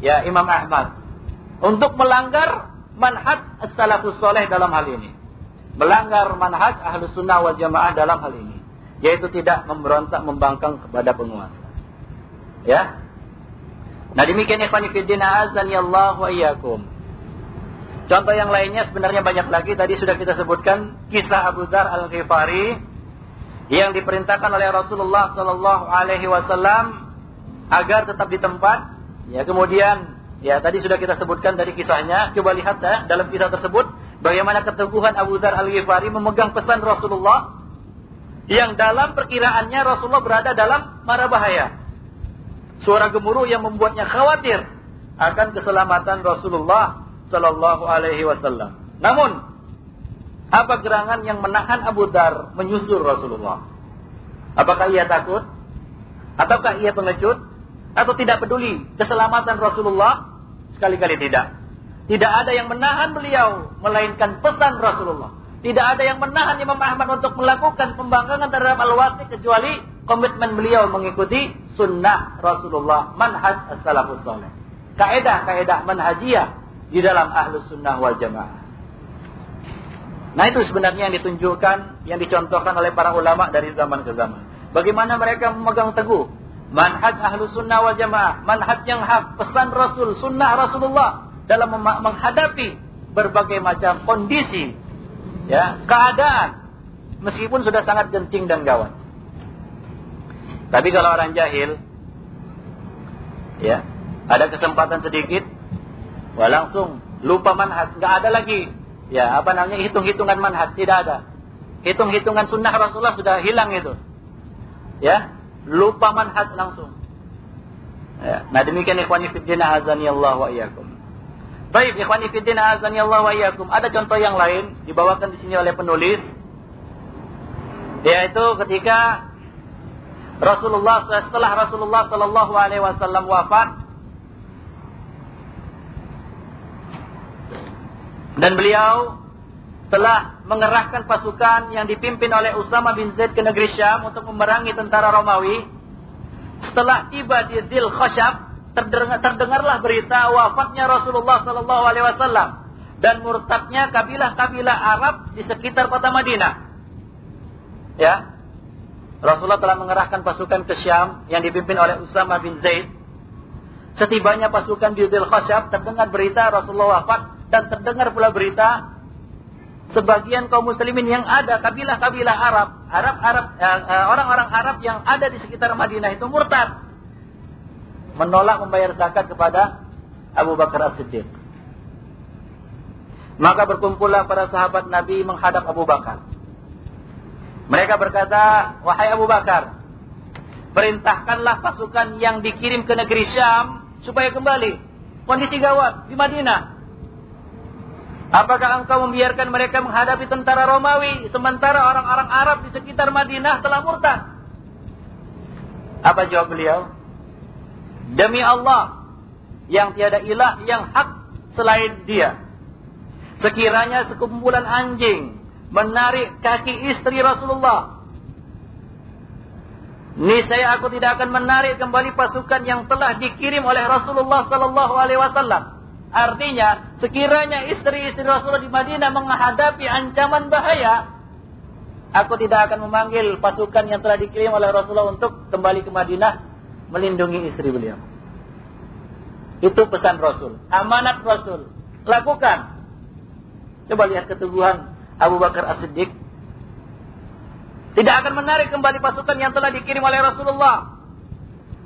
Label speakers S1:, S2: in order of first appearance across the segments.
S1: ya Imam Ahmad untuk melanggar manhaj as-salafus soleh dalam hal ini. Melanggar manhaj ahlus sunnah wal jamaah dalam hal ini. Yaitu tidak memberontak membangkang kepada penguasa. Ya. Nah demikian ikhwan fillah azan ya Allah wa iyyakum. Contoh yang lainnya sebenarnya banyak lagi. Tadi sudah kita sebutkan kisah Abu Dhar al-Ghifari yang diperintahkan oleh Rasulullah Sallallahu Alaihi Wasallam agar tetap di tempat. Ya kemudian ya tadi sudah kita sebutkan dari kisahnya. Coba lihat ya dalam kisah tersebut bagaimana keteguhan Abu Dhar al-Ghifari memegang pesan Rasulullah yang dalam perkiraannya Rasulullah berada dalam mara bahaya. Suara gemuruh yang membuatnya khawatir akan keselamatan Rasulullah Sallallahu Alaihi Wasallam. Namun, apa gerangan yang menahan Abu Dar menyusul Rasulullah? Apakah ia takut? Ataukah ia pengecut? Atau tidak peduli keselamatan Rasulullah? Sekali-kali tidak. Tidak ada yang menahan beliau, melainkan pesan Rasulullah. Tidak ada yang menahan Imam Ahmad untuk melakukan pembangkangan terhadap al-wasi kecuali komitmen beliau mengikuti sunnah Rasulullah, manhaj as-salafus salih. Kaedah-kaedah manhajiyah di dalam ahlus sunnah wal jamaah. Nah itu sebenarnya yang ditunjukkan, yang dicontohkan oleh para ulama dari zaman ke zaman. Bagaimana mereka memegang teguh manhaj ahlus sunnah wal jamaah, manhaj yang hak, pesan Rasul, sunnah Rasulullah dalam menghadapi berbagai macam kondisi, ya keadaan, meskipun sudah sangat genting dan gawat. Tapi kalau orang jahil, ya ada kesempatan sedikit, Wah langsung lupa manhaj, nggak ada lagi. Ya apa namanya hitung-hitungan manhaj tidak ada. Hitung-hitungan sunnah Rasulullah sudah hilang itu. Ya lupa manhaj langsung. Ya. Nah demikian ikhwani fiddina azani Allah wa iyyakum. Baik ikhwani fiddina azani Allah wa iyyakum. Ada contoh yang lain dibawakan di sini oleh penulis yaitu ketika Rasulullah setelah Rasulullah Shallallahu Alaihi Wasallam wafat Dan beliau telah mengerahkan pasukan yang dipimpin oleh Usama bin Zaid ke negeri Syam untuk memerangi tentara Romawi. Setelah tiba di Dil Khashab, terdengar, terdengarlah berita wafatnya Rasulullah Sallallahu Alaihi Wasallam dan murtadnya kabilah-kabilah Arab di sekitar kota Madinah. Ya, Rasulullah telah mengerahkan pasukan ke Syam yang dipimpin oleh Usama bin Zaid. Setibanya pasukan di Dil Khashab terdengar berita Rasulullah wafat dan terdengar pula berita sebagian kaum muslimin yang ada kabilah-kabilah Arab, Arab Arab eh, eh, orang-orang Arab yang ada di sekitar Madinah itu murtad. Menolak membayar zakat kepada Abu Bakar As-Siddiq. Maka berkumpullah para sahabat Nabi menghadap Abu Bakar. Mereka berkata, "Wahai Abu Bakar, perintahkanlah pasukan yang dikirim ke negeri Syam supaya kembali. Kondisi gawat di Madinah. Apakah engkau membiarkan mereka menghadapi tentara Romawi sementara orang-orang Arab di sekitar Madinah telah murtad? Apa jawab beliau? Demi Allah yang tiada ilah yang hak selain dia. Sekiranya sekumpulan anjing menarik kaki istri Rasulullah. Niscaya aku tidak akan menarik kembali pasukan yang telah dikirim oleh Rasulullah sallallahu alaihi wasallam. Artinya, sekiranya istri-istri Rasulullah di Madinah menghadapi ancaman bahaya, aku tidak akan memanggil pasukan yang telah dikirim oleh Rasulullah untuk kembali ke Madinah melindungi istri beliau. Itu pesan Rasul, amanat Rasul. Lakukan. Coba lihat keteguhan Abu Bakar As-Siddiq. Tidak akan menarik kembali pasukan yang telah dikirim oleh Rasulullah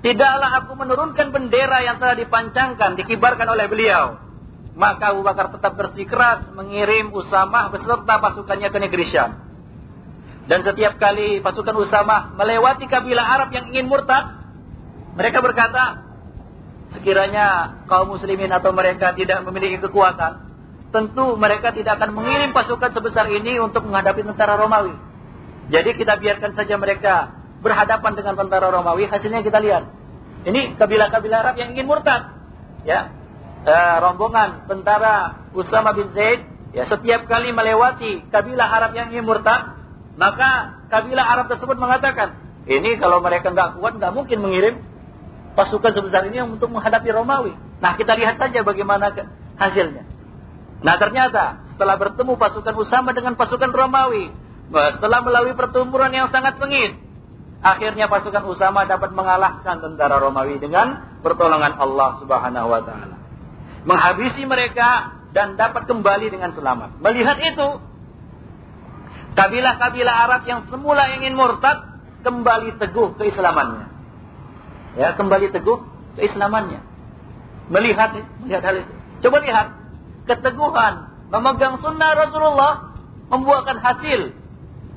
S1: Tidaklah aku menurunkan bendera yang telah dipancangkan, dikibarkan oleh beliau. Maka Abu Bakar tetap bersikeras mengirim Usamah beserta pasukannya ke negeri Syam. Dan setiap kali pasukan Usamah melewati kabilah Arab yang ingin murtad, mereka berkata, sekiranya kaum muslimin atau mereka tidak memiliki kekuatan, tentu mereka tidak akan mengirim pasukan sebesar ini untuk menghadapi tentara Romawi. Jadi kita biarkan saja mereka berhadapan dengan tentara Romawi, hasilnya kita lihat. Ini kabilah-kabilah Arab yang ingin murtad. Ya. E, rombongan tentara Usama bin Zaid ya setiap kali melewati kabilah Arab yang ingin murtad, maka kabilah Arab tersebut mengatakan, ini kalau mereka nggak kuat nggak mungkin mengirim pasukan sebesar ini untuk menghadapi Romawi. Nah, kita lihat saja bagaimana hasilnya. Nah, ternyata setelah bertemu pasukan Usama dengan pasukan Romawi, setelah melalui pertempuran yang sangat sengit, akhirnya pasukan Usama dapat mengalahkan tentara Romawi dengan pertolongan Allah Subhanahu wa taala. Menghabisi mereka dan dapat kembali dengan selamat. Melihat itu, kabilah-kabilah Arab yang semula ingin murtad kembali teguh keislamannya. Ya, kembali teguh keislamannya. Melihat melihat hal itu. Coba lihat keteguhan memegang sunnah Rasulullah membuahkan hasil.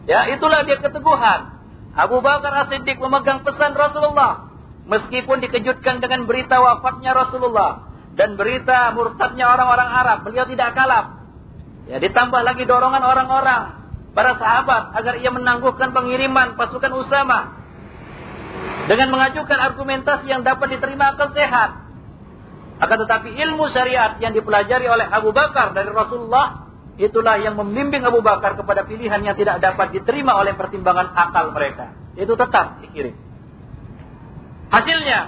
S1: Ya, itulah dia keteguhan. Abu Bakar As-Siddiq memegang pesan Rasulullah meskipun dikejutkan dengan berita wafatnya Rasulullah dan berita murtadnya orang-orang Arab, beliau tidak kalap. Ya, ditambah lagi dorongan orang-orang para sahabat agar ia menangguhkan pengiriman pasukan Usama dengan mengajukan argumentasi yang dapat diterima akal sehat. Akan tetapi ilmu syariat yang dipelajari oleh Abu Bakar dari Rasulullah itulah yang membimbing Abu Bakar kepada pilihan yang tidak dapat diterima oleh pertimbangan akal mereka. Itu tetap dikirim. Hasilnya,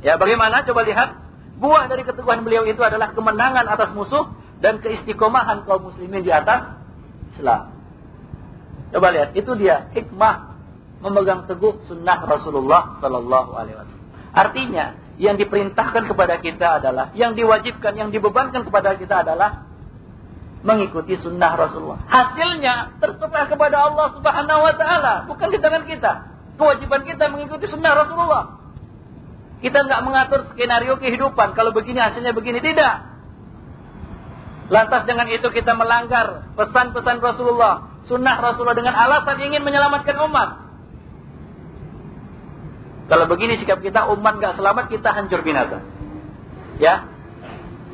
S1: ya bagaimana? Coba lihat. Buah dari keteguhan beliau itu adalah kemenangan atas musuh dan keistiqomahan kaum muslimin di atas Islam. Coba lihat, itu dia hikmah memegang teguh sunnah Rasulullah Sallallahu Alaihi Wasallam. Artinya, yang diperintahkan kepada kita adalah, yang diwajibkan, yang dibebankan kepada kita adalah mengikuti sunnah Rasulullah. Hasilnya terserah kepada Allah Subhanahu Wa Taala, bukan di tangan kita. Kewajiban kita mengikuti sunnah Rasulullah. Kita nggak mengatur skenario kehidupan. Kalau begini hasilnya begini tidak. Lantas dengan itu kita melanggar pesan-pesan Rasulullah, sunnah Rasulullah dengan alasan ingin menyelamatkan umat. Kalau begini sikap kita, umat gak selamat, kita hancur binasa. Ya,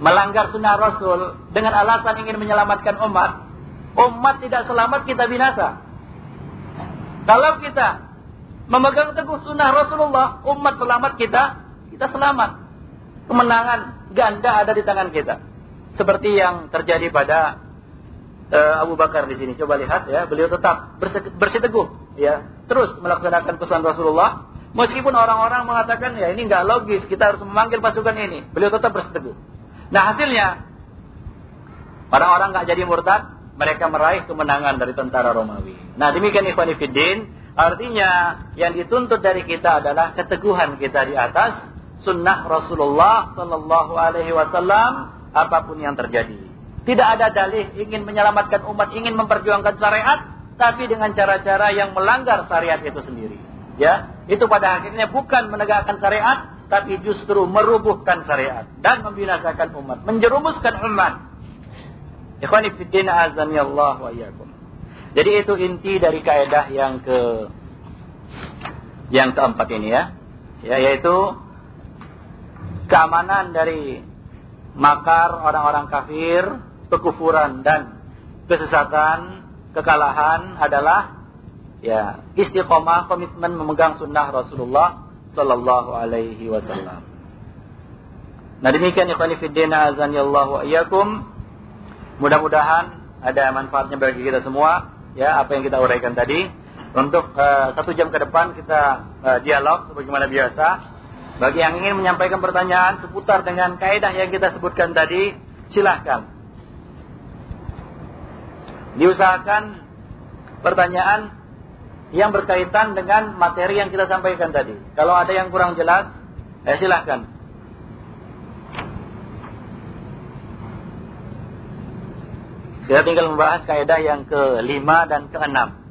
S1: melanggar sunnah Rasul dengan alasan ingin menyelamatkan umat, umat tidak selamat, kita binasa. Kalau kita memegang teguh sunnah Rasulullah, umat selamat kita, kita selamat. Kemenangan ganda ada di tangan kita. Seperti yang terjadi pada uh, Abu Bakar di sini. Coba lihat ya, beliau tetap bersih teguh ya, terus melaksanakan pesan Rasulullah Meskipun orang-orang mengatakan ya ini nggak logis, kita harus memanggil pasukan ini. Beliau tetap berseteguh. Nah hasilnya orang-orang nggak jadi murtad, mereka meraih kemenangan dari tentara Romawi. Nah demikian Ikhwan Fiddin, artinya yang dituntut dari kita adalah keteguhan kita di atas sunnah Rasulullah Sallallahu Alaihi Wasallam apa pun yang terjadi. Tidak ada dalih ingin menyelamatkan umat, ingin memperjuangkan syariat, tapi dengan cara-cara yang melanggar syariat itu sendiri. Ya, itu pada akhirnya bukan menegakkan syariat, tapi justru merubuhkan syariat dan membinasakan umat, menjerumuskan umat. Ikhwani fiddin azani Allah wa iyyakum. Jadi itu inti dari kaidah yang ke yang keempat ini ya. Ya yaitu keamanan dari makar orang-orang kafir, kekufuran dan kesesatan, kekalahan adalah ya istiqomah komitmen memegang sunnah Rasulullah Sallallahu Alaihi Wasallam. Nah demikian ikhwan fillah azan Allah wa iyyakum. Mudah-mudahan ada manfaatnya bagi kita semua ya apa yang kita uraikan tadi. Untuk uh, satu jam ke depan kita uh, dialog sebagaimana biasa. Bagi yang ingin menyampaikan pertanyaan seputar dengan kaidah yang kita sebutkan tadi, silahkan. Diusahakan pertanyaan yang berkaitan dengan materi yang kita sampaikan tadi. Kalau ada yang kurang jelas, eh silahkan. Kita tinggal membahas kaidah yang kelima dan keenam.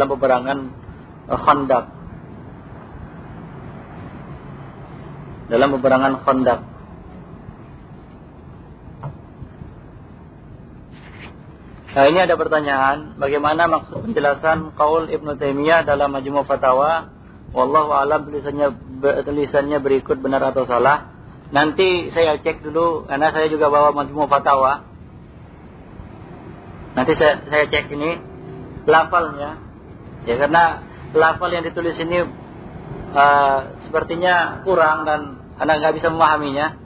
S1: Dalam peperangan uh, Khandaq. Dalam peperangan Khandaq. Nah, ini ada pertanyaan, bagaimana maksud penjelasan kaul Ibnu Taimiyah dalam Majmu' Fatawa? Wallahu alam tulisannya tulisannya berikut benar atau salah. Nanti saya cek dulu karena saya juga bawa Majmu' Fatawa. Nanti saya saya cek ini lafalnya. Ya karena lafal yang ditulis ini uh, sepertinya kurang dan Anda nggak bisa memahaminya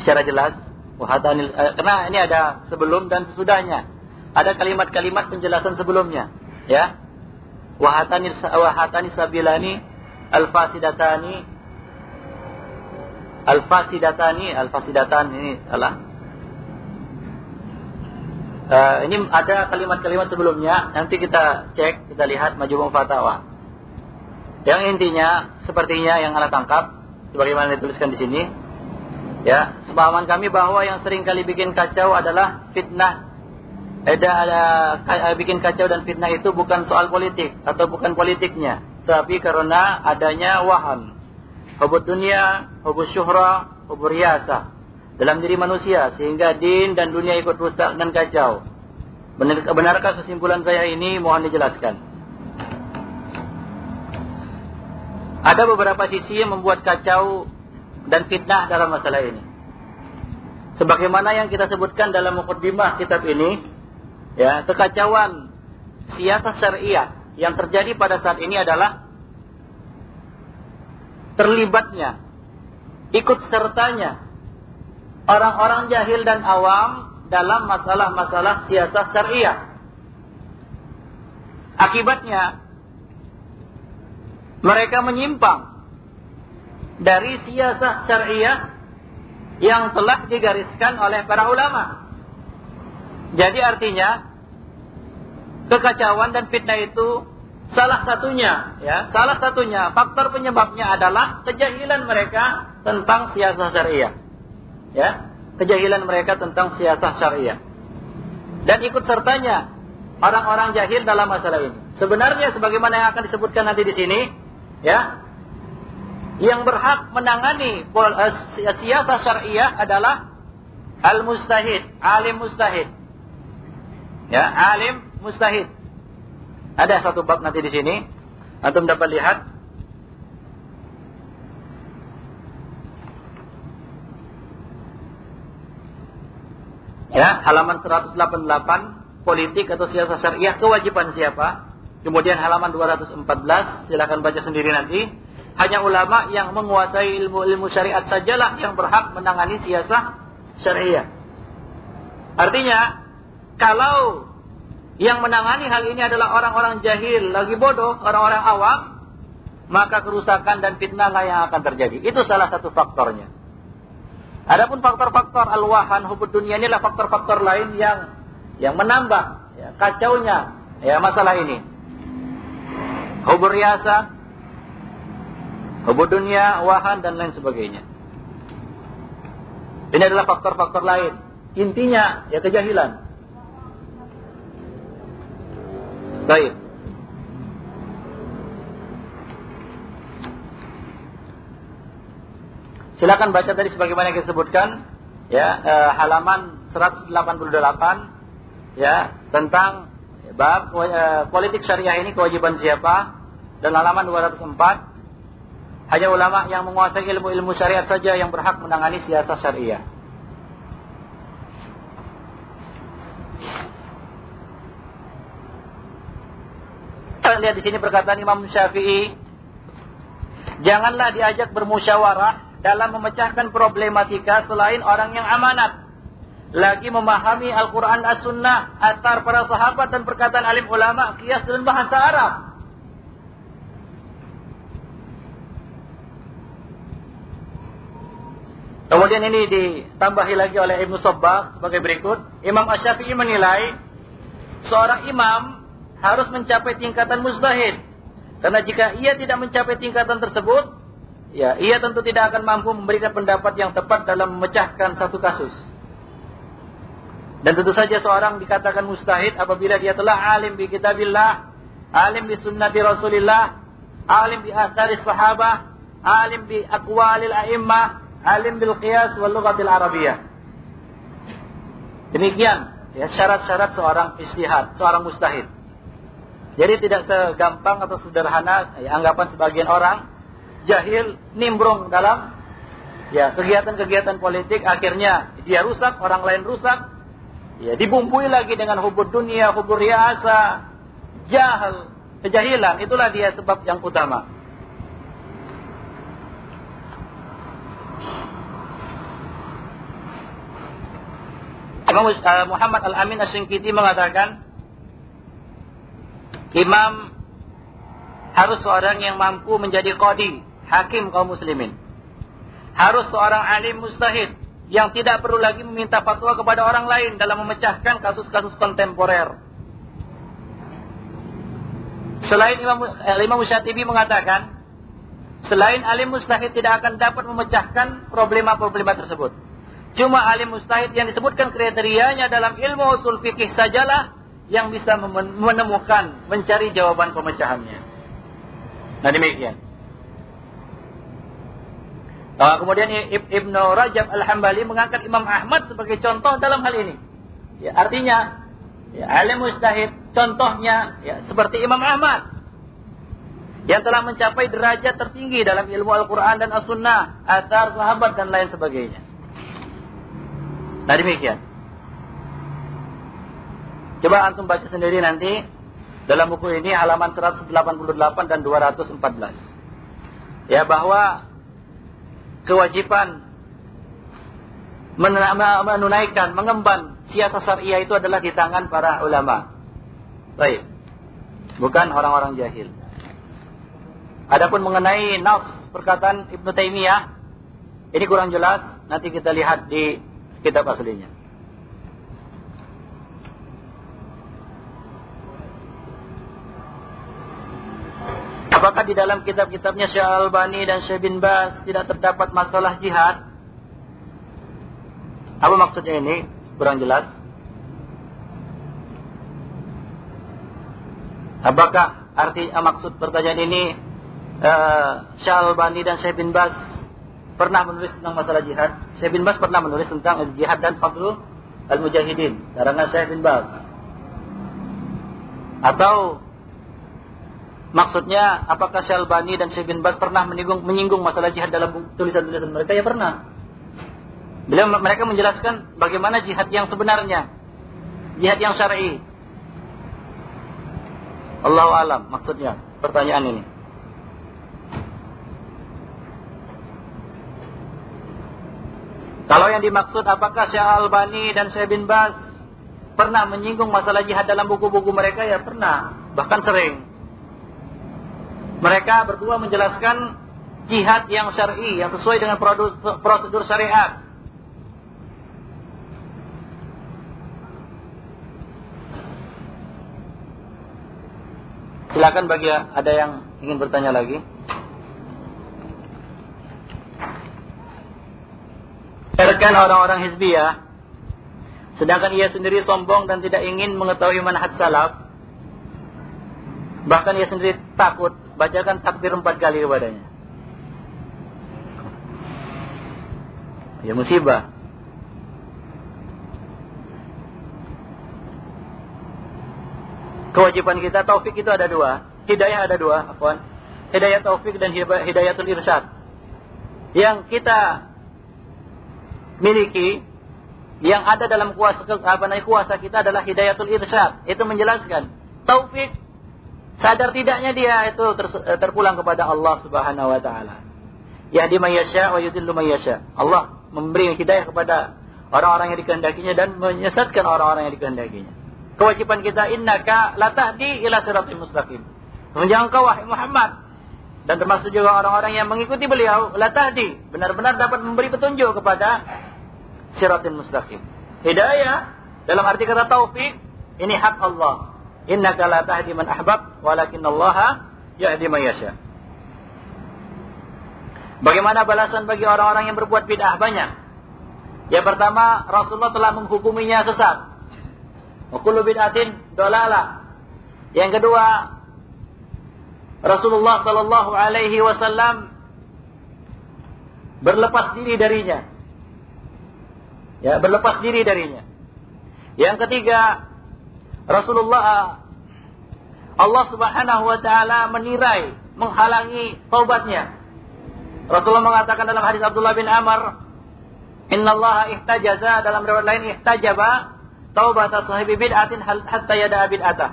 S1: secara jelas. Wahatanil, uh, karena ini ada sebelum dan sesudahnya. Ada kalimat-kalimat penjelasan sebelumnya, ya. Wahatani wahatani sabilani al-fasidatani al-fasidatani al-fasidatan ini salah. Uh, ini ada kalimat-kalimat sebelumnya, nanti kita cek, kita lihat majmu' fatawa. Yang intinya sepertinya yang anak tangkap sebagaimana dituliskan di sini. Ya, sepahaman kami bahwa yang sering kali bikin kacau adalah fitnah ada ada bikin kacau dan fitnah itu bukan soal politik atau bukan politiknya, tapi karena adanya waham, hubud dunia, hubud syuhra, hubud riasa dalam diri manusia sehingga din dan dunia ikut rusak dan kacau. Benar, benarkah kesimpulan saya ini? Mohon dijelaskan. Ada beberapa sisi yang membuat kacau dan fitnah dalam masalah ini. Sebagaimana yang kita sebutkan dalam mukaddimah kitab ini, ya kekacauan siasat syariah yang terjadi pada saat ini adalah terlibatnya ikut sertanya orang-orang jahil dan awam dalam masalah-masalah siasat syariah. Akibatnya mereka menyimpang dari siasat syariah yang telah digariskan oleh para ulama. Jadi artinya kekacauan dan fitnah itu salah satunya ya, salah satunya faktor penyebabnya adalah kejahilan mereka tentang siasat syariah. Ya, kejahilan mereka tentang siasat syariah. Dan ikut sertanya orang-orang jahil dalam masalah ini. Sebenarnya sebagaimana yang akan disebutkan nanti di sini, ya, yang berhak menangani eh, siasat syariah adalah al-mustahid, alim mustahid. Ya, alim mustahid. Ada satu bab nanti di sini. Antum dapat lihat. Ya, halaman 188 politik atau siasat syariah kewajiban siapa? Kemudian halaman 214 silakan baca sendiri nanti. Hanya ulama yang menguasai ilmu-ilmu syariat sajalah yang berhak menangani siasat syariah. Artinya kalau yang menangani hal ini adalah orang-orang jahil, lagi bodoh, orang-orang awam, maka kerusakan dan fitnah lah yang akan terjadi. Itu salah satu faktornya. Adapun faktor-faktor al-wahan hubud dunia ini adalah faktor-faktor lain yang yang menambah ya, kacaunya ya masalah ini. Hubur riasa, hubud dunia, wahan dan lain sebagainya. Ini adalah faktor-faktor lain. Intinya ya kejahilan. Baik. Silakan baca tadi sebagaimana yang disebutkan ya eh, halaman 188 ya tentang bab eh, politik syariah ini kewajiban siapa dan halaman 204 hanya ulama yang menguasai ilmu-ilmu syariat saja yang berhak menangani siasat syariah. lihat di sini perkataan Imam Syafi'i. Janganlah diajak bermusyawarah dalam memecahkan problematika selain orang yang amanat. Lagi memahami Al-Quran As-Sunnah, atar para sahabat dan perkataan alim ulama, kias dan bahasa Arab. Kemudian ini ditambahi lagi oleh Ibnu Sobbah sebagai berikut. Imam Asy-Syafi'i menilai seorang imam harus mencapai tingkatan mustahid. Karena jika ia tidak mencapai tingkatan tersebut, ya ia tentu tidak akan mampu memberikan pendapat yang tepat dalam memecahkan satu kasus. Dan tentu saja seorang dikatakan mustahid apabila dia telah alim bi kitabillah, alim bi sunnati Rasulillah, alim bi athari sahabah, alim bi aqwalil a'immah, alim bil qiyas wal lughatil arabiyyah. Demikian ya syarat-syarat seorang istihad, seorang mustahid. Jadi tidak segampang atau sederhana ya, anggapan sebagian orang jahil nimbrung dalam ya kegiatan-kegiatan politik akhirnya dia rusak, orang lain rusak. Ya, dibumbui lagi dengan hubur dunia, hubur riasa, jahil, kejahilan. Itulah dia sebab yang utama. Imam uh, Muhammad Al-Amin As-Singkiti mengatakan imam harus seorang yang mampu menjadi qadi, hakim kaum muslimin. Harus seorang alim mustahid yang tidak perlu lagi meminta fatwa kepada orang lain dalam memecahkan kasus-kasus kontemporer. Selain Imam, eh, Imam Syatibi mengatakan, selain alim mustahid tidak akan dapat memecahkan problema-problema tersebut. Cuma alim mustahid yang disebutkan kriterianya dalam ilmu usul fikih sajalah yang bisa menemukan, mencari jawaban pemecahannya. Nah demikian. Nah, kemudian Ibnu Rajab Al-Hambali mengangkat Imam Ahmad sebagai contoh dalam hal ini. Ya, artinya, ya, alim mustahid contohnya ya, seperti Imam Ahmad yang telah mencapai derajat tertinggi dalam ilmu Al-Quran dan As-Sunnah, asar sahabat dan lain sebagainya. Nah demikian. Coba antum baca sendiri nanti dalam buku ini halaman 188 dan 214. Ya bahwa kewajiban menunaikan, mengemban siasat syariah itu adalah di tangan para ulama. Baik. Bukan orang-orang jahil. Adapun mengenai nafs perkataan Ibnu Taimiyah ini kurang jelas, nanti kita lihat di kitab aslinya. Apakah di dalam kitab-kitabnya Syekh Albani dan Syekh bin Bas tidak terdapat masalah jihad? Apa maksudnya ini? Kurang jelas. Apakah arti maksud pertanyaan ini uh, Syekh Albani dan Syekh bin Bas pernah menulis tentang masalah jihad. Syekh bin Bas pernah menulis tentang jihad dan fadlu al-mujahidin. Karangan Syekh bin Bas. Atau maksudnya apakah Syekh Albani dan Syekh bin Bas pernah menyinggung, menyinggung masalah jihad dalam tulisan-tulisan mereka? Ya pernah. Beliau mereka menjelaskan bagaimana jihad yang sebenarnya. Jihad yang syar'i. Allah alam maksudnya pertanyaan ini. Kalau yang dimaksud apakah Syekh Albani dan Syekh bin Bas pernah menyinggung masalah jihad dalam buku-buku mereka? Ya pernah, bahkan sering. Mereka berdua menjelaskan jihad yang syar'i, yang sesuai dengan prosedur syariat. Silakan bagi ada yang ingin bertanya lagi. Biarkan orang-orang hizbiyah sedangkan ia sendiri sombong dan tidak ingin mengetahui manhaj salaf bahkan ia sendiri takut bacakan takbir empat kali kepadanya. Ya musibah. Kewajiban kita taufik itu ada dua. Hidayah ada dua afwan. Hidayah taufik dan hidayatul irsyad yang kita miliki yang ada dalam kuasa apa namanya kuasa kita adalah hidayatul irsyad itu menjelaskan. Taufik sadar tidaknya dia itu ter, eh, terpulang kepada Allah Subhanahu wa taala. Yahdi may yasha wa yudillu may Allah memberi hidayah kepada orang-orang yang dikehendakinya dan menyesatkan orang-orang yang dikehendakinya. Kewajiban kita innaka la tahdi ila siratal mustaqim. Menjangkau wahai Muhammad. Dan termasuk juga orang-orang yang mengikuti beliau la tahdi. Benar-benar dapat memberi petunjuk kepada siratin mustaqim. Hidayah dalam arti kata taufik ini hak Allah. Innaka la tahdi man ahbab walakin Allah yahdi man yasha. Bagaimana balasan bagi orang-orang yang berbuat bid'ah banyak? Yang pertama, Rasulullah telah menghukuminya sesat. Wa kullu bid'atin dolala. Yang kedua, Rasulullah sallallahu alaihi wasallam berlepas diri darinya ya berlepas diri darinya. Yang ketiga, Rasulullah Allah Subhanahu wa taala menirai, menghalangi taubatnya. Rasulullah mengatakan dalam hadis Abdullah bin Amr, "Innallaha ihtajaza" dalam riwayat lain ihtajaba taubat sahibi bid'atin hatta yada bid'atah.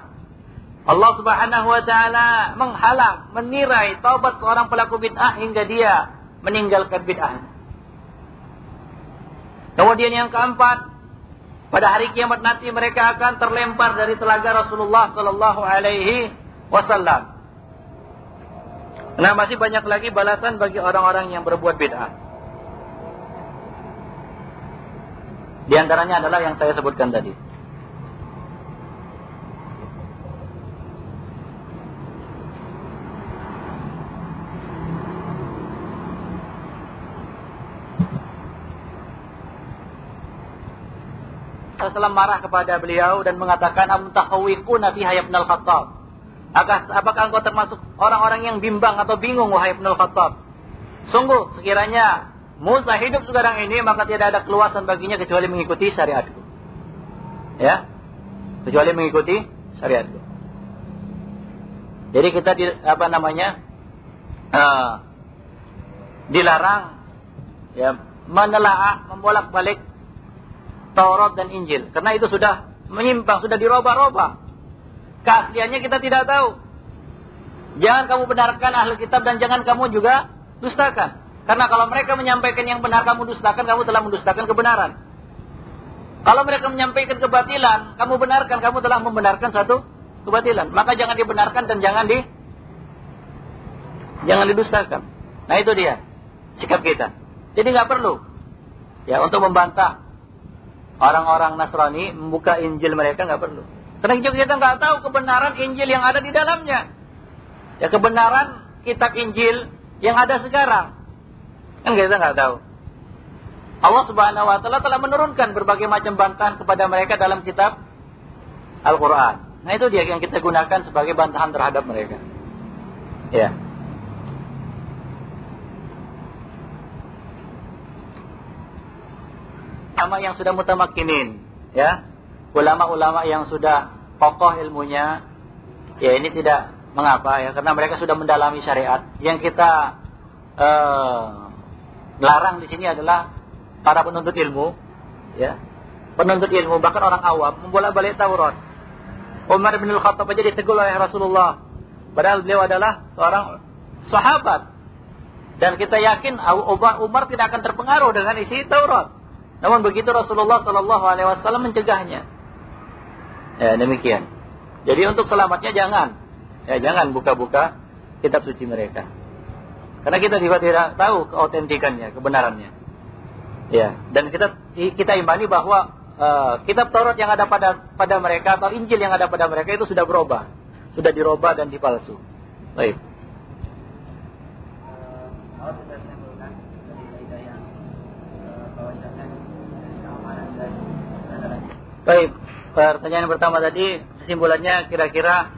S1: Allah Subhanahu wa taala menghalang, menirai taubat seorang pelaku bid'ah hingga dia meninggalkan bid'ah. Kemudian yang keempat, pada hari kiamat nanti mereka akan terlempar dari telaga Rasulullah sallallahu alaihi wasallam. Nah, masih banyak lagi balasan bagi orang-orang yang berbuat bid'ah. Di antaranya adalah yang saya sebutkan tadi. Rasulullah marah kepada beliau dan mengatakan am tahawwiquna fi hayy al-Khattab. Apakah engkau termasuk orang-orang yang bimbang atau bingung wahai Ibnu Khattab? Sungguh sekiranya Musa hidup sekarang ini maka tidak ada keluasan baginya kecuali mengikuti syariatku. Ya. Kecuali mengikuti syariatku. Jadi kita di, apa namanya? Uh, dilarang ya menelaah, membolak-balik Taurat dan Injil. Karena itu sudah menyimpang, sudah diroba-roba. Keasliannya kita tidak tahu. Jangan kamu benarkan ahli kitab dan jangan kamu juga dustakan. Karena kalau mereka menyampaikan yang benar kamu dustakan, kamu telah mendustakan kebenaran. Kalau mereka menyampaikan kebatilan, kamu benarkan, kamu telah membenarkan satu kebatilan. Maka jangan dibenarkan dan jangan di jangan didustakan. Nah itu dia sikap kita. Jadi nggak perlu ya untuk membantah orang-orang Nasrani membuka Injil mereka nggak perlu. Karena kita nggak tahu kebenaran Injil yang ada di dalamnya. Ya kebenaran kitab Injil yang ada sekarang. Kan kita nggak tahu. Allah Subhanahu wa taala telah menurunkan berbagai macam bantahan kepada mereka dalam kitab Al-Qur'an. Nah, itu dia yang kita gunakan sebagai bantahan terhadap mereka. Ya. Ulama yang sudah mutamakinin, ya. Ulama-ulama yang sudah kokoh ilmunya, ya ini tidak mengapa ya, karena mereka sudah mendalami syariat. Yang kita eh, larang di sini adalah para penuntut ilmu, ya. Penuntut ilmu bahkan orang awam membolak-balik Taurat. Umar bin Al-Khattab aja ditegur oleh Rasulullah. Padahal beliau adalah seorang sahabat. Dan kita yakin Umar tidak akan terpengaruh dengan isi Taurat. Namun begitu Rasulullah Shallallahu Alaihi Wasallam mencegahnya. Ya demikian. Jadi untuk selamatnya jangan, ya jangan buka-buka kitab suci mereka. Karena kita juga tidak tahu keautentikannya, kebenarannya. Ya, dan kita kita imani bahwa uh, kitab Taurat yang ada pada pada mereka atau Injil yang ada pada mereka itu sudah berubah, sudah dirubah dan dipalsu. Baik. Baik, pertanyaan pertama tadi kesimpulannya kira-kira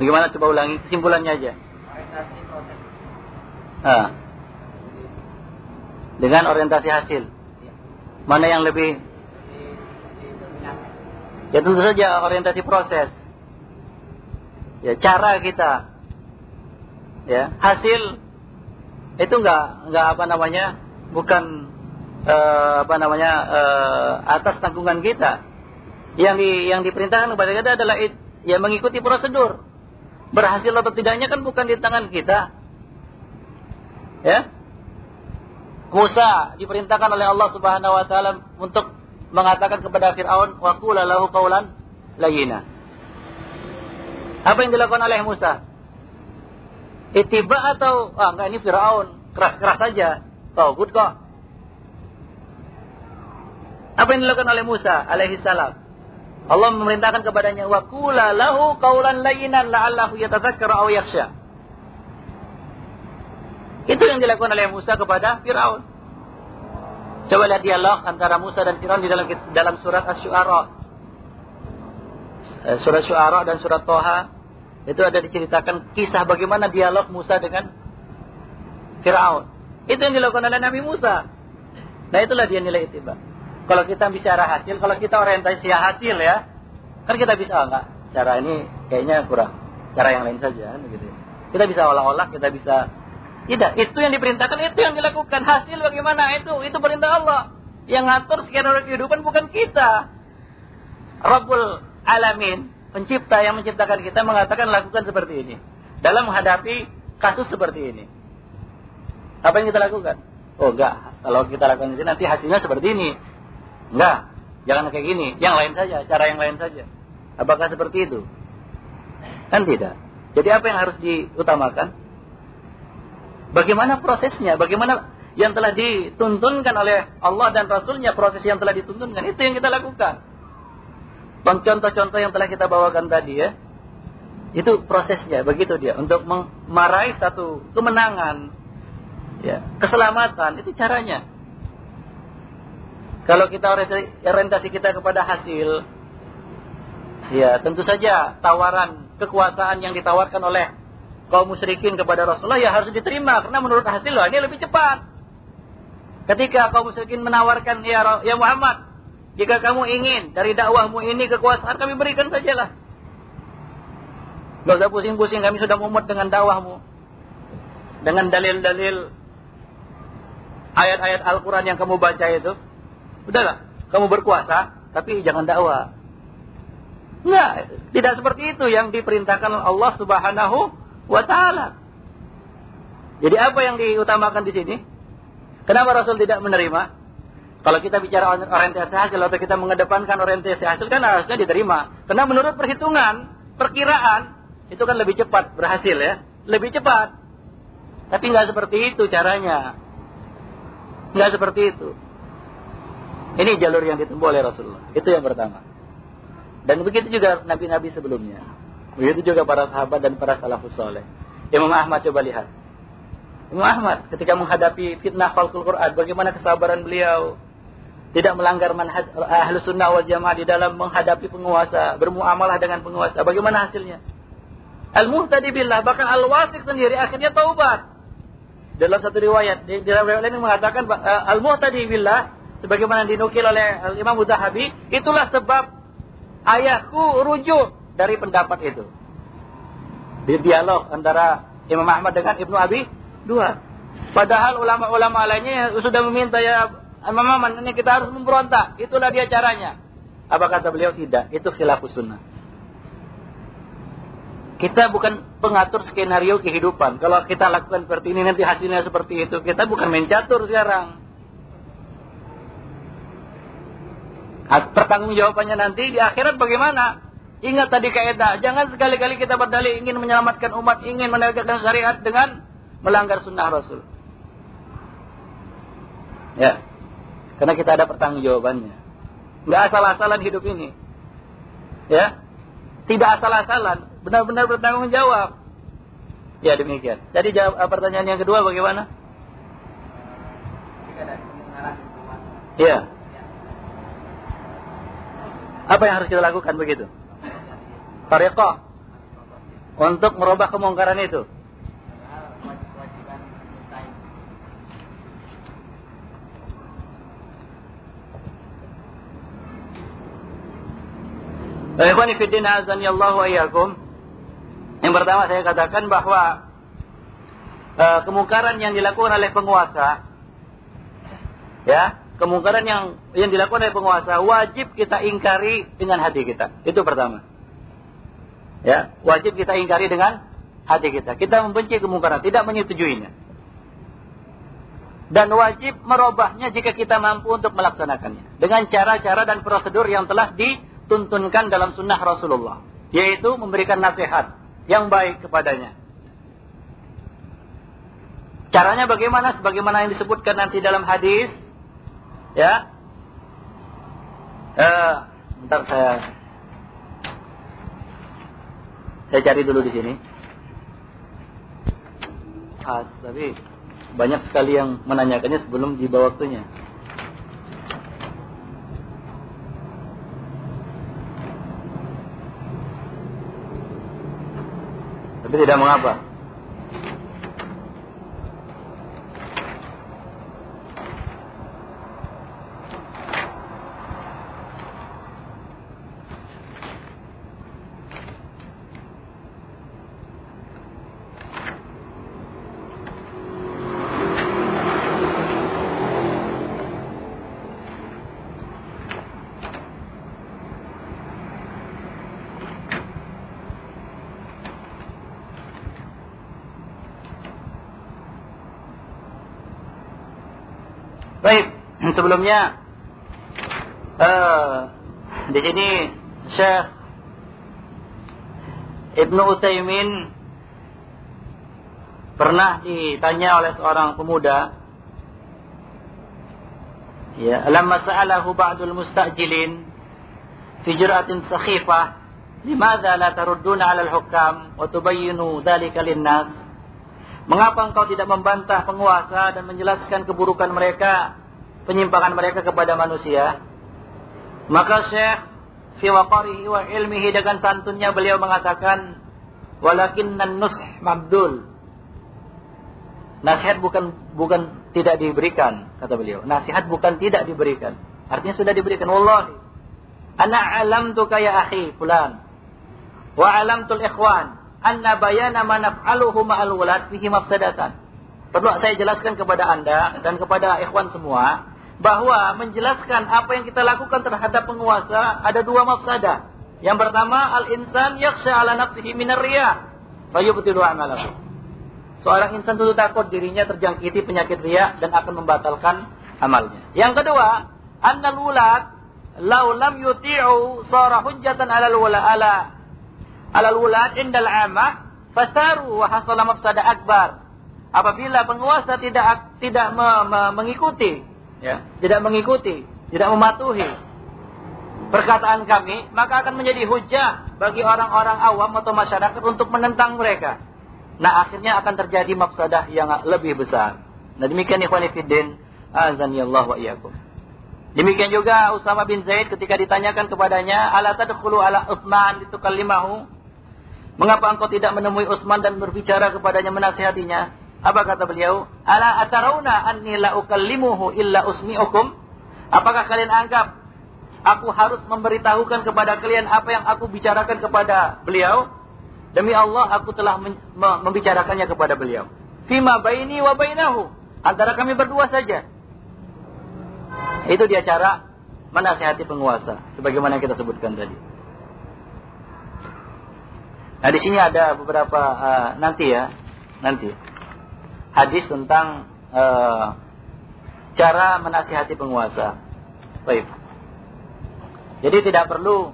S1: bagaimana coba ulangi kesimpulannya aja. Ah. Dengan orientasi hasil. Mana yang lebih Ya tentu saja orientasi proses. Ya cara kita. Ya, hasil itu enggak enggak apa namanya? bukan uh, apa namanya uh, atas tanggungan kita. Yang di, yang diperintahkan kepada kita adalah ya mengikuti prosedur. Berhasil atau tidaknya kan bukan di tangan kita. Ya. Musa diperintahkan oleh Allah Subhanahu wa taala untuk mengatakan kepada Firaun wa qula lahu qawlan layyina. Apa yang dilakukan oleh Musa? Itiba atau ah enggak ini Firaun, keras-keras saja. Tauhid kok. Apa yang dilakukan oleh Musa alaihi salam? Allah memerintahkan kepadanya wa qula lahu qawlan layyinan la'allahu yatadhakkaru aw yakhsha. Itu yang dilakukan oleh Musa kepada Firaun. Coba lihat dialog antara Musa dan Firaun di dalam dalam surat Asy-Syu'ara. Eh, surat Syu'ara dan surat Toha itu ada diceritakan kisah bagaimana dialog Musa dengan Firaun. Itu yang dilakukan oleh Nabi Musa. Nah itulah dia nilai itibar. Kalau kita bicara hasil, kalau kita orientasi hasil ya, kan kita bisa oh, enggak cara ini kayaknya kurang, cara yang lain saja, gitu. Kita bisa olah-olah, kita bisa tidak. Itu yang diperintahkan, itu yang dilakukan. Hasil bagaimana itu? Itu perintah Allah. Yang ngatur skenario kehidupan bukan kita. Rabbul Alamin, pencipta yang menciptakan kita mengatakan lakukan seperti ini. Dalam menghadapi kasus seperti ini. Apa yang kita lakukan? Oh enggak, kalau kita lakukan ini nanti hasilnya seperti ini. Enggak, jangan kayak gini. Yang lain saja, cara yang lain saja. Apakah seperti itu? Kan tidak. Jadi apa yang harus diutamakan? Bagaimana prosesnya? Bagaimana yang telah dituntunkan oleh Allah dan Rasulnya, proses yang telah dituntunkan. Itu yang kita lakukan. Contoh-contoh yang telah kita bawakan tadi ya. Itu prosesnya, begitu dia. Untuk meraih satu kemenangan, ya, keselamatan, itu caranya. Kalau kita orientasi kita kepada hasil, ya tentu saja tawaran kekuasaan yang ditawarkan oleh kaum musyrikin kepada Rasulullah ya harus diterima karena menurut hasil loh ini lebih cepat. Ketika kaum musyrikin menawarkan, ya, ya Muhammad, jika kamu ingin dari dakwahmu ini kekuasaan kami berikan sajalah. Gak usah pusing-pusing, kami sudah mumet dengan dakwahmu. Dengan dalil-dalil ayat-ayat Al-Quran yang kamu baca itu. Udahlah, kamu berkuasa, tapi jangan dakwah. Enggak, tidak seperti itu yang diperintahkan Allah Subhanahu wa taala. Jadi apa yang diutamakan di sini? Kenapa Rasul tidak menerima? Kalau kita bicara orientasi hasil atau kita mengedepankan orientasi hasil kan harusnya diterima. Karena menurut perhitungan, perkiraan itu kan lebih cepat berhasil ya, lebih cepat. Tapi nggak seperti itu caranya. Nggak seperti itu. Ini jalur yang ditempuh oleh Rasulullah. Itu yang pertama. Dan begitu juga nabi-nabi sebelumnya. Begitu juga para sahabat dan para salafus soleh. Imam Ahmad coba lihat. Imam Ahmad ketika menghadapi fitnah khalqul Quran, bagaimana kesabaran beliau tidak melanggar manhaj ahlu sunnah wal jamaah di dalam menghadapi penguasa, bermuamalah dengan penguasa. Bagaimana hasilnya? Al-muhtadi billah, bahkan al-wasik sendiri akhirnya taubat. Dalam satu riwayat, di, dalam riwayat lain mengatakan uh, al-muhtadi billah, sebagaimana dinukil oleh Imam Zahabi, itulah sebab ayahku rujuk dari pendapat itu. Di dialog antara Imam Ahmad dengan Ibnu Abi Dua. Padahal ulama-ulama lainnya sudah meminta ya Imam Ahmad ini kita harus memberontak. Itulah dia caranya. Apa kata beliau? Tidak. Itu khilafus sunnah. Kita bukan pengatur skenario kehidupan. Kalau kita lakukan seperti ini nanti hasilnya seperti itu. Kita bukan mencatur sekarang. Pertanggung jawabannya nanti di akhirat bagaimana? Ingat tadi kaidah, jangan sekali-kali kita berdalih ingin menyelamatkan umat, ingin menegakkan syariat dengan melanggar sunnah Rasul. Ya. Karena kita ada pertanggung jawabannya. Nggak asal-asalan hidup ini. Ya. Tidak asal-asalan. Benar-benar bertanggung jawab. Ya demikian. Jadi jawab eh, pertanyaan yang kedua bagaimana? Ya. Apa yang harus kita lakukan begitu? Tariqah. Untuk merubah kemungkaran itu. Allah wa. Yang pertama saya katakan bahwa uh, kemungkaran yang dilakukan oleh penguasa ya, kemungkaran yang yang dilakukan oleh penguasa wajib kita ingkari dengan hati kita. Itu pertama. Ya, wajib kita ingkari dengan hati kita. Kita membenci kemungkaran, tidak menyetujuinya. Dan wajib merubahnya jika kita mampu untuk melaksanakannya. Dengan cara-cara dan prosedur yang telah di tuntunkan dalam sunnah Rasulullah. Yaitu memberikan nasihat yang baik kepadanya. Caranya bagaimana? Sebagaimana yang disebutkan nanti dalam hadis. Ya. Eh, bentar saya saya cari dulu di sini. Pas, tapi banyak sekali yang menanyakannya sebelum dibawa waktunya. Tapi tidak mengapa. Baik, sebelumnya uh, di sini Syekh Ibnu Utsaimin pernah ditanya oleh seorang pemuda ya lamma sa'alahu ba'dul mustajilin fi jur'atin sakhifah limadha la tarudduna 'ala al-hukam wa tubayyinu dhalika lin-nas? Mengapa engkau tidak membantah penguasa dan menjelaskan keburukan mereka penyimpangan mereka kepada manusia maka Syekh fi waqarihi wa ilmihi dengan santunnya beliau mengatakan walakinnan nush mabdul. Nasihat bukan bukan tidak diberikan kata beliau. Nasihat bukan tidak diberikan. Artinya sudah diberikan. Wallahi. Ana alamtuka ya akhi fulan? Wa alamtul ikhwan? Anna bayana ma naf'aluhu ma'al walad fihi mafsadatan. Perlu saya jelaskan kepada anda dan kepada ikhwan semua bahwa menjelaskan apa yang kita lakukan terhadap penguasa ada dua mafsadah. Yang pertama, al-insan yakhsha ala nafsihi minar riya, fayubtilu amalahu. Seorang insan tentu takut dirinya terjangkiti penyakit riya dan akan membatalkan amalnya. Yang kedua, annal ulad law lam yuti'u sara hujjatan ala al-wala ala ala indal amah fasaru wa hasala mafsada akbar. Apabila penguasa tidak tidak me, me, mengikuti ya, tidak mengikuti, tidak mematuhi perkataan kami, maka akan menjadi hujah bagi orang-orang awam atau masyarakat untuk menentang mereka. Nah, akhirnya akan terjadi mafsadah yang lebih besar. Nah, demikian ikhwan fillah, azani Allah wa iyyakum. Demikian juga Usama bin Zaid ketika ditanyakan kepadanya, "Ala tadkhulu ala Utsman litukallimahu?" Mengapa engkau tidak menemui Utsman dan berbicara kepadanya menasihatinya? Apa kata beliau? Ala atarauna anni la ukallimuhu illa usmi'ukum? Apakah kalian anggap aku harus memberitahukan kepada kalian apa yang aku bicarakan kepada beliau? Demi Allah aku telah membicarakannya kepada beliau. Fima baini wa bainahu. Antara kami berdua saja. Itu dia cara menasihati penguasa. Sebagaimana kita sebutkan tadi. Nah di sini ada beberapa uh, nanti ya. Nanti hadis tentang uh, cara menasihati penguasa. Baik. Jadi tidak perlu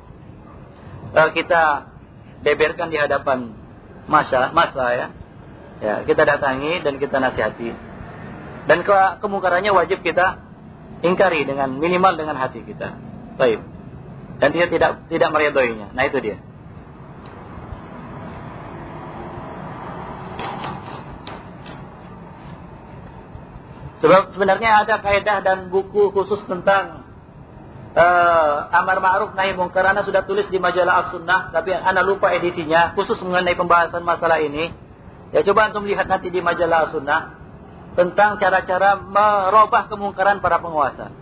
S1: uh, kita beberkan di hadapan masa masa ya. Ya, kita datangi dan kita nasihati. Dan ke kemungkarannya wajib kita ingkari dengan minimal dengan hati kita. Baik. Dan dia tidak tidak meredoinya. Nah itu dia. Sebab sebenarnya ada kaidah dan buku khusus tentang uh, amar ma'ruf nahi mungkar. Anda sudah tulis di majalah As-Sunnah, tapi Anda lupa edisinya khusus mengenai pembahasan masalah ini. Ya coba antum lihat nanti di majalah As-Sunnah tentang cara-cara merubah kemungkaran para penguasa.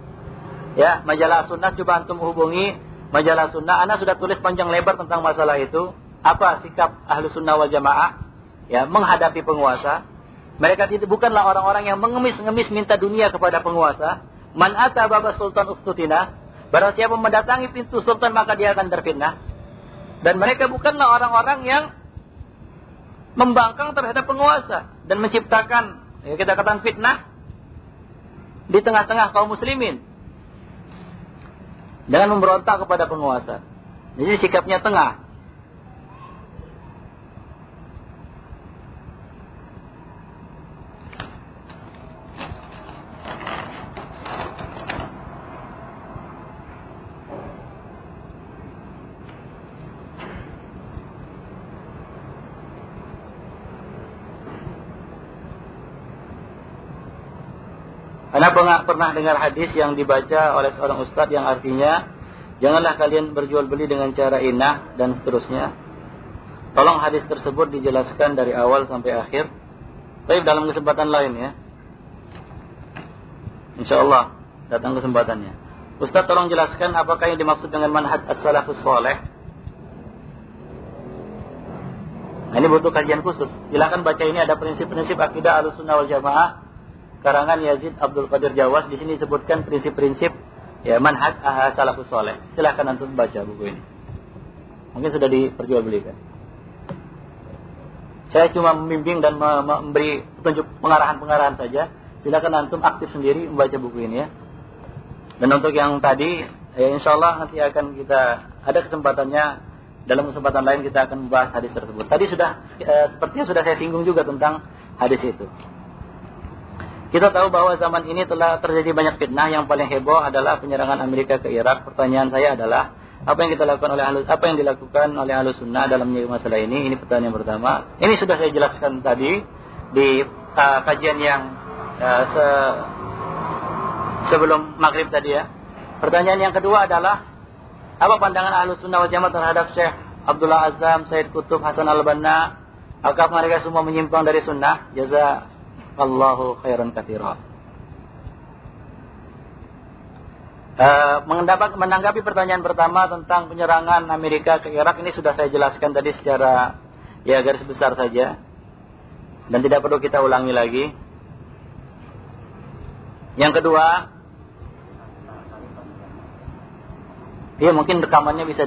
S1: Ya, majalah As-Sunnah coba antum hubungi majalah Sunnah. Anda sudah tulis panjang lebar tentang masalah itu. Apa sikap ahlu sunnah wal jamaah ya menghadapi penguasa mereka itu bukanlah orang-orang yang mengemis-ngemis minta dunia kepada penguasa. Man ata baba sultan ustutina. Barang siapa mendatangi pintu sultan maka dia akan terfitnah. Dan mereka bukanlah orang-orang yang membangkang terhadap penguasa dan menciptakan ya kita katakan fitnah di tengah-tengah kaum muslimin dengan memberontak kepada penguasa. Jadi sikapnya tengah. Karena pernah, pernah dengar hadis yang dibaca oleh seorang ustadz yang artinya janganlah kalian berjual beli dengan cara inah dan seterusnya. Tolong hadis tersebut dijelaskan dari awal sampai akhir. Tapi dalam kesempatan lain ya. Insya Allah datang kesempatannya. Ustaz tolong jelaskan apakah yang dimaksud dengan manhaj as-salafus soleh. Nah, ini butuh kajian khusus. Silakan baca ini ada prinsip-prinsip akidah al-sunnah wal jamaah karangan Yazid Abdul Qadir Jawas di sini disebutkan prinsip-prinsip ya manhaj ahli salafus soleh. Silahkan antum baca buku ini. Mungkin sudah diperjualbelikan. Saya cuma membimbing dan memberi petunjuk pengarahan-pengarahan saja. silakan antum aktif sendiri membaca buku ini ya. Dan untuk yang tadi, ya insya Allah nanti akan kita ada kesempatannya dalam kesempatan lain kita akan membahas hadis tersebut. Tadi sudah eh, sepertinya sudah saya singgung juga tentang hadis itu. Kita tahu bahwa zaman ini telah terjadi banyak fitnah yang paling heboh adalah penyerangan Amerika ke Irak. Pertanyaan saya adalah apa yang kita lakukan oleh halus apa yang dilakukan oleh halus sunnah dalam menjaga masalah ini? Ini pertanyaan pertama. Ini sudah saya jelaskan tadi di uh, kajian yang uh, se sebelum maghrib tadi ya. Pertanyaan yang kedua adalah apa pandangan ahlus sunnah wal jamaah terhadap Syekh Abdullah Azam, Said Kutub, Hasan Al-Banna? Apakah mereka semua menyimpang dari sunnah? Jaza Allahu khairan katsira. Uh, menanggapi pertanyaan pertama tentang penyerangan Amerika ke Irak ini sudah saya jelaskan tadi secara ya garis besar saja dan tidak perlu kita ulangi lagi. Yang kedua, ya mungkin rekamannya bisa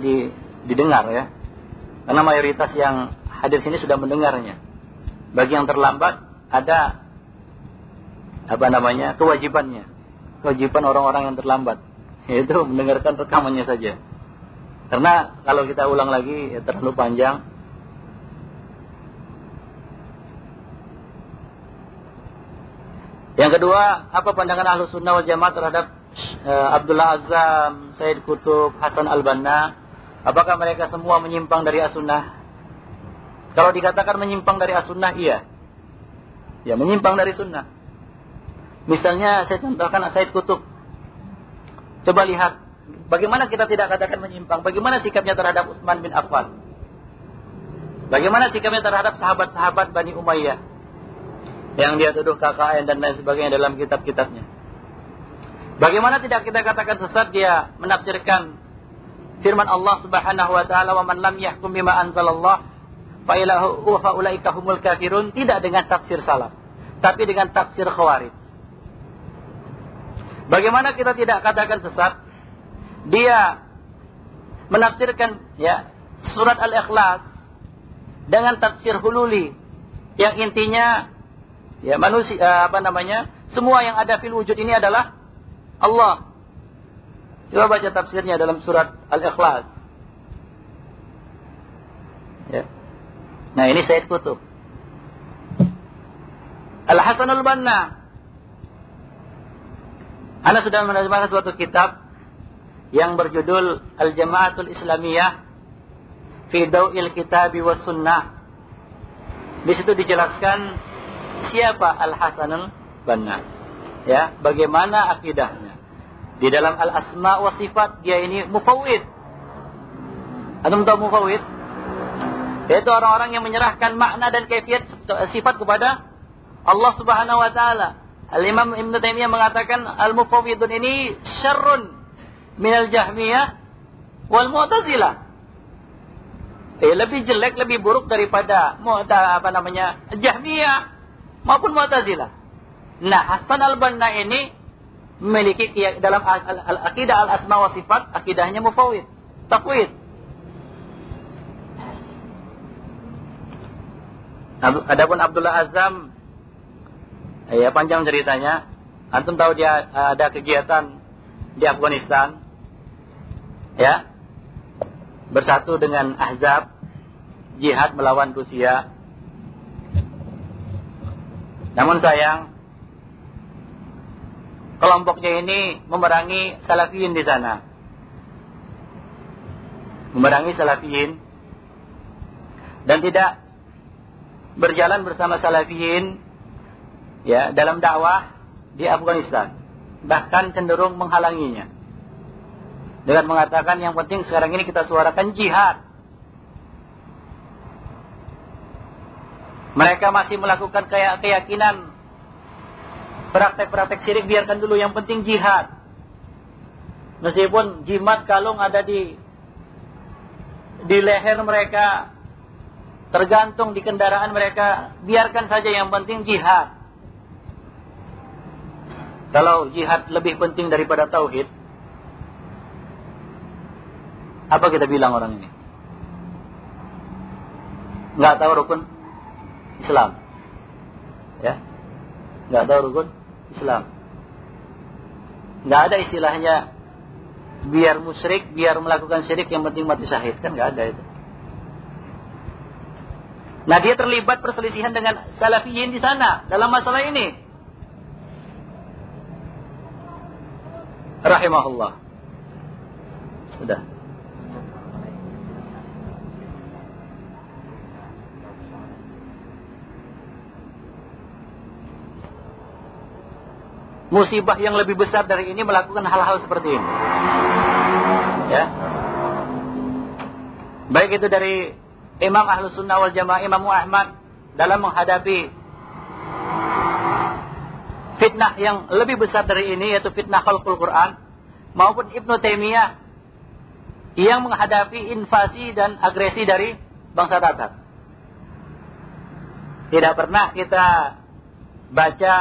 S1: didengar ya, karena mayoritas yang hadir sini sudah mendengarnya. Bagi yang terlambat ada apa namanya? Kewajibannya. Kewajiban orang-orang yang terlambat. Yaitu mendengarkan rekamannya saja. Karena kalau kita ulang lagi ya terlalu panjang. Yang kedua apa pandangan ahlu sunnah wal jamaah terhadap uh, Abdullah Azam Said Kutub Hasan Al Banna apakah mereka semua menyimpang dari as-sunnah? Kalau dikatakan menyimpang dari as-sunnah iya. Ya menyimpang dari sunnah Misalnya saya contohkan Said Kutub. Coba lihat bagaimana kita tidak katakan menyimpang, bagaimana sikapnya terhadap Utsman bin Affan. Bagaimana sikapnya terhadap sahabat-sahabat Bani Umayyah yang dia tuduh KKN dan lain sebagainya dalam kitab-kitabnya. Bagaimana tidak kita katakan sesat dia menafsirkan firman Allah Subhanahu wa taala wa man lam yahkum bima anzalallah fa humul kafirun tidak dengan tafsir salaf tapi dengan tafsir khawarij. Bagaimana kita tidak katakan sesat? Dia menafsirkan ya surat Al-Ikhlas dengan tafsir hululi yang intinya ya manusia eh, apa namanya? Semua yang ada fil wujud ini adalah Allah. Coba baca tafsirnya dalam surat Al-Ikhlas. Ya. Nah, ini Said Kutub. Al-Hasan al-Banna anda sudah menerima suatu kitab yang berjudul Al-Jamaatul Islamiyah fi Daw'il Kitabi was Sunnah. Di situ dijelaskan siapa Al-Hasanul Banna. Ya, bagaimana akidahnya. Di dalam Al-Asma wa Sifat dia ini mufawwid. Antum tahu mufawwid? Yaitu orang-orang yang menyerahkan makna dan kaifiat sifat kepada Allah Subhanahu wa taala. Al-Imam Ibn Taimiyah mengatakan al-mufawwidun ini syarrun minal jahmiyah wal mu'tazilah. Eh, lebih jelek, lebih buruk daripada mu'ta apa namanya? Jahmiyah maupun Mu'tazilah. Nah, Hasan al-Banna ini memiliki dalam al-aqidah al-asma wa sifat akidahnya mufawwid, tafwid. Adapun Abdullah Azam Ya panjang ceritanya. Antum tahu dia eh, ada kegiatan di Afghanistan. Ya. Bersatu dengan Ahzab jihad melawan Rusia. Namun sayang kelompoknya ini memerangi salafiyin di sana. Memerangi salafiyin dan tidak berjalan bersama salafiyin ya dalam dakwah di Afghanistan. Bahkan cenderung menghalanginya. Dengan mengatakan yang penting sekarang ini kita suarakan jihad. Mereka masih melakukan kayak keyakinan. Praktek-praktek syirik biarkan dulu yang penting jihad. Meskipun jimat kalung ada di di leher mereka tergantung di kendaraan mereka biarkan saja yang penting jihad kalau jihad lebih penting daripada tauhid, apa kita bilang orang ini? Nggak tahu rukun Islam. Ya. Nggak tahu rukun Islam. Nggak ada istilahnya biar musyrik, biar melakukan syirik yang penting mati syahid kan nggak ada itu. Nah dia terlibat perselisihan dengan salafiyin di sana dalam masalah ini. Rahimahullah. Sudah. musibah yang lebih besar dari ini melakukan hal-hal seperti ini. Ya. Baik itu dari Imam Ahlus Sunnah wal Jamaah Imam Ahmad dalam menghadapi fitnah yang lebih besar dari ini yaitu fitnah khalqul Quran maupun Ibnu Taimiyah yang menghadapi invasi dan agresi dari bangsa Tatar. Tidak pernah kita baca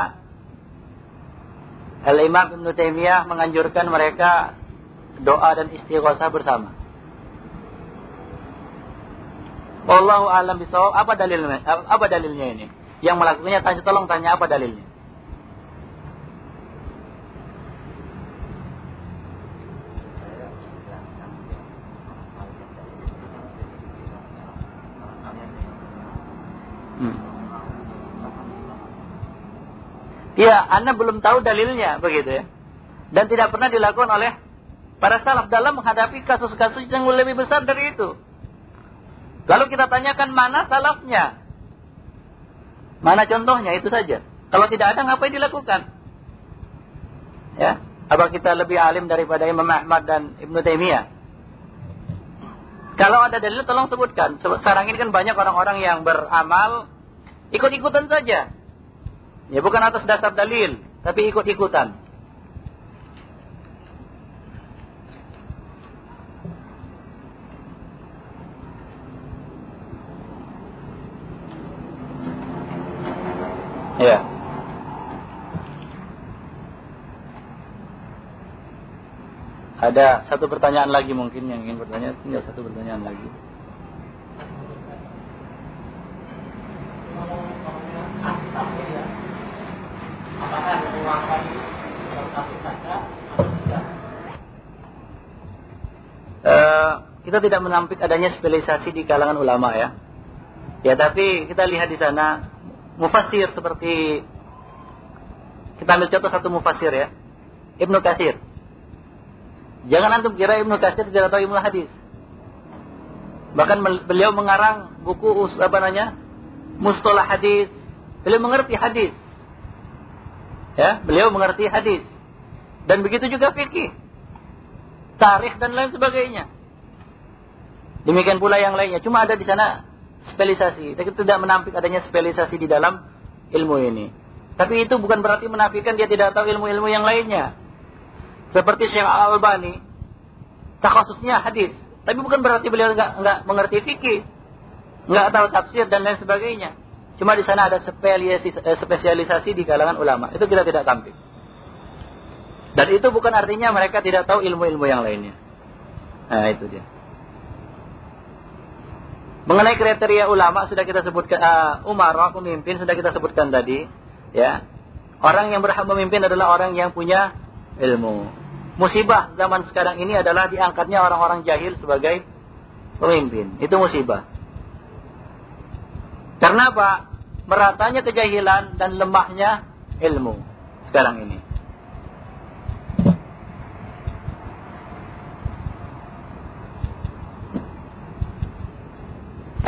S1: Al-Imam Ibn Taimiyah menganjurkan mereka doa dan istighosah bersama. Wallahu alam bisawab. Apa dalilnya? Apa dalilnya ini? Yang melakukannya tanya tolong tanya apa dalilnya? Ya, Anda belum tahu dalilnya begitu ya. Dan tidak pernah dilakukan oleh para salaf dalam menghadapi kasus-kasus yang lebih besar dari itu. Lalu kita tanyakan mana salafnya? Mana contohnya? Itu saja. Kalau tidak ada, ngapain dilakukan? Ya, apa kita lebih alim daripada Imam Ahmad dan Ibnu Taimiyah? Kalau ada dalil, tolong sebutkan. Sekarang ini kan banyak orang-orang yang beramal ikut-ikutan saja. Ya bukan atas dasar dalil, tapi ikut-ikutan. Ya. Ada satu pertanyaan lagi mungkin yang ingin bertanya, tinggal satu pertanyaan lagi. Uh, kita tidak menampik adanya spesialisasi di kalangan ulama ya. Ya tapi kita lihat di sana mufasir seperti kita ambil contoh satu mufasir ya. Ibnu Katsir. Jangan antum kira Ibnu Katsir tidak tahu ilmu hadis. Bahkan beliau mengarang buku apa namanya? Mustalah hadis. Beliau mengerti hadis. Ya, beliau mengerti hadis. Dan begitu juga fikih. Tarikh dan lain sebagainya. Demikian pula yang lainnya. Cuma ada di sana spesialisasi. Kita tidak menampik adanya spesialisasi di dalam ilmu ini. Tapi itu bukan berarti menafikan dia tidak tahu ilmu-ilmu yang lainnya. Seperti Syekh Al-Albani. Takhasusnya hadis. Tapi bukan berarti beliau enggak, enggak mengerti fikih. Enggak tahu tafsir dan lain sebagainya. Cuma di sana ada eh, spesialisasi di kalangan ulama. Itu kita tidak tampil. Dan itu bukan artinya mereka tidak tahu ilmu-ilmu yang lainnya. Nah, itu dia. Mengenai kriteria ulama sudah kita sebutkan uh, Umar pemimpin sudah kita sebutkan tadi, ya. Orang yang berhak memimpin adalah orang yang punya ilmu. Musibah zaman sekarang ini adalah diangkatnya orang-orang jahil sebagai pemimpin. Itu musibah. Karena apa? meratanya kejahilan dan lemahnya ilmu sekarang ini.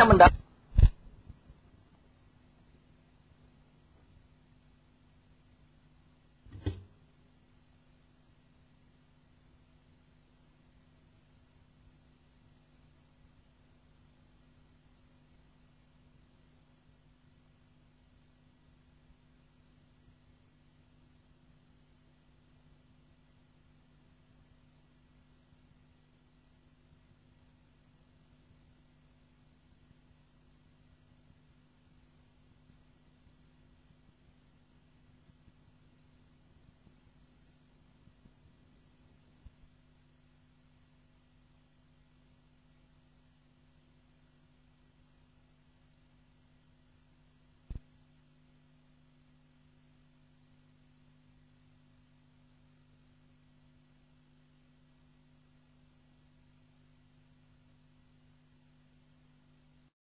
S1: Yang mendapat